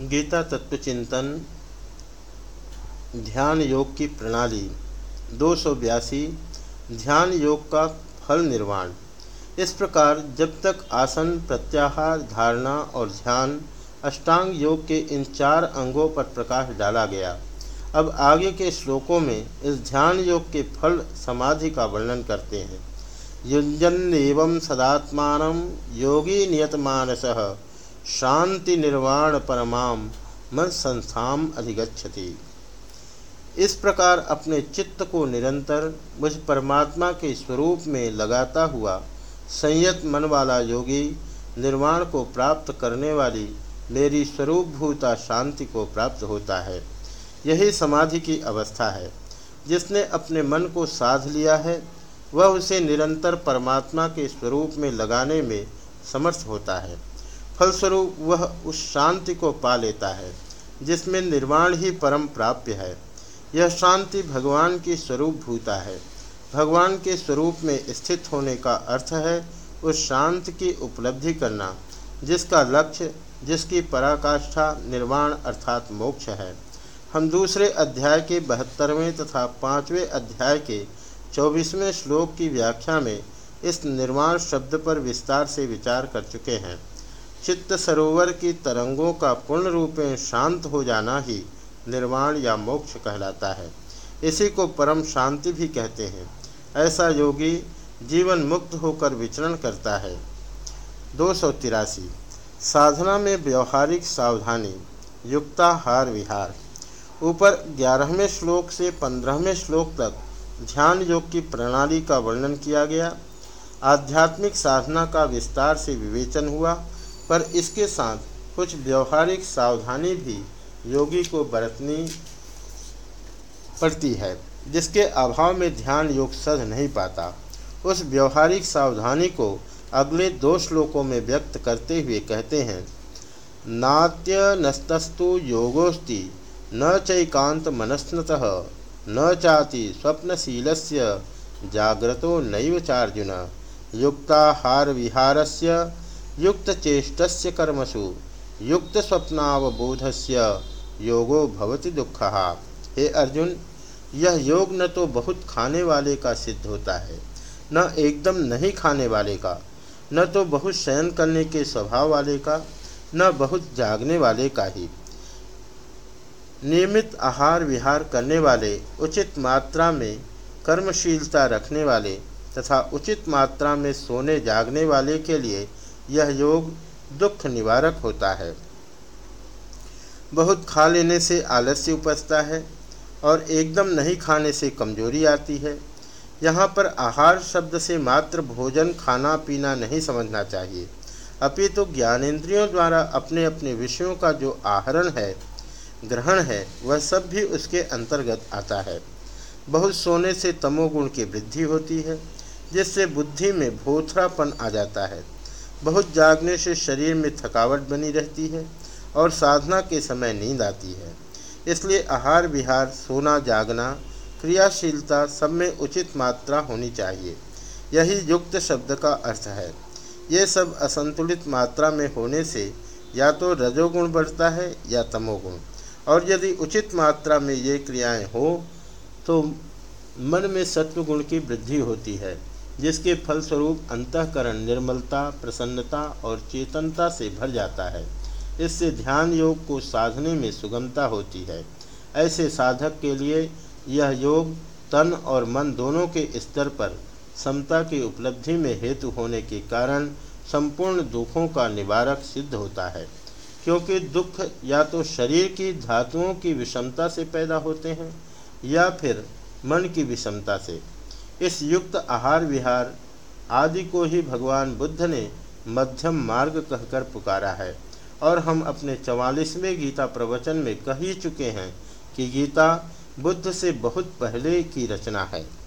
गीता तत्व चिंतन, ध्यान योग की प्रणाली, दो सौ बयासी, ध्यान योग का फल निर्माण इस प्रकार जब तक आसन, प्रत्याहार, धारणा और ध्यान अष्टांग योग के इन चार अंगों पर प्रकाश डाला गया, अब आगे के श्लोकों में इस ध्यान योग के फल समाधि का वर्णन करते हैं। युजन एवं सदात्मान योगी नियतमानस। शांति निर्वाण परमाम मन संस्थाम अधिगछति इस प्रकार अपने चित्त को निरंतर मुझ परमात्मा के स्वरूप में लगाता हुआ संयत मन वाला योगी निर्वाण को प्राप्त करने वाली मेरी स्वरूपभूता शांति को प्राप्त होता है। यही समाधि की अवस्था है। जिसने अपने मन को साध लिया है, वह उसे निरंतर परमात्मा के स्वरूप में लगाने में समर्थ होता है। फलस्वरूप वह उस शांति को पा लेता है, जिसमें निर्वाण ही परम प्राप्य है। यह शांति भगवान की स्वरूप भूता है। भगवान के स्वरूप में स्थित होने का अर्थ है उस शांति की उपलब्धि करना, जिसका लक्ष्य, जिसकी पराकाष्ठा निर्वाण अर्थात मोक्ष है। हम दूसरे अध्याय के बहत्तरवें तथा पाँचवें अध्याय के चौबीसवें श्लोक की व्याख्या में इस निर्वाण शब्द पर विस्तार से विचार कर चुके हैं। चित्त सरोवर की तरंगों का पूर्ण रूप में शांत हो जाना ही निर्वाण या मोक्ष कहलाता है। इसी को परम शांति भी कहते हैं। ऐसा योगी जीवन मुक्त होकर विचरण करता है। दो सौ तिरासी। साधना में व्यवहारिक सावधानी, युक्ताहार विहार। ऊपर ग्यारहवें श्लोक से पंद्रहवें श्लोक तक ध्यान योग की प्रणाली का वर्णन किया गया। आध्यात्मिक साधना का विस्तार से विवेचन हुआ। पर इसके साथ कुछ व्यवहारिक सावधानी भी योगी को बरतनी पड़ती है, जिसके अभाव में ध्यान योग सध नहीं पाता। उस व्यवहारिक सावधानी को अगले दो श्लोकों में व्यक्त करते हुए कहते हैं, नात्य नस्तस्तु योगोस्ति, न चैकांत मनस्नत, न चाति स्वप्नशील जाग्रतो नैव चार्जुन युक्ताहार विहारस्य युक्त चेष्टस्य कर्मसु। युक्त स्वप्नावबोधस्य योगो भवति दुख। हे अर्जुन, यह योग न तो बहुत खाने वाले का सिद्ध होता है, न एकदम नहीं खाने वाले का, न तो बहुत शयन करने के स्वभाव वाले का, न बहुत जागने वाले का ही। नियमित आहार विहार करने वाले, उचित मात्रा में कर्मशीलता रखने वाले तथा उचित मात्रा में सोने जागने वाले के लिए यह योग दुख निवारक होता है। बहुत खा लेने से आलस्य उपजता है और एकदम नहीं खाने से कमज़ोरी आती है। यहाँ पर आहार शब्द से मात्र भोजन खाना पीना नहीं समझना चाहिए। अपितु तो ज्ञानेन्द्रियों द्वारा अपने अपने विषयों का जो आहरण है, ग्रहण है, वह सब भी उसके अंतर्गत आता है। बहुत सोने से तमोगुण की वृद्धि होती है, जिससे बुद्धि में भोथरापन आ जाता है। बहुत जागने से शरीर में थकावट बनी रहती है और साधना के समय नींद आती है। इसलिए आहार विहार, सोना जागना, क्रियाशीलता सब में उचित मात्रा होनी चाहिए। यही युक्त शब्द का अर्थ है। ये सब असंतुलित मात्रा में होने से या तो रजोगुण बढ़ता है या तमोगुण। और यदि उचित मात्रा में ये क्रियाएँ हो तो मन में सत्वगुण की वृद्धि होती है। जिसके फलस्वरूप अंतकरण निर्मलता, प्रसन्नता और चेतनता से भर जाता है। इससे ध्यान योग को साधने में सुगमता होती है। ऐसे साधक के लिए यह योग तन और मन दोनों के स्तर पर समता की उपलब्धि में हेतु होने के कारण संपूर्ण दुखों का निवारक सिद्ध होता है। क्योंकि दुख या तो शरीर की धातुओं की विषमता से पैदा होते हैं या फिर मन की विषमता से। इस युक्त आहार विहार आदि को ही भगवान बुद्ध ने मध्यम मार्ग कहकर पुकारा है। और हम अपने चवालीसवें गीता प्रवचन में कह ही चुके हैं कि गीता बुद्ध से बहुत पहले की रचना है।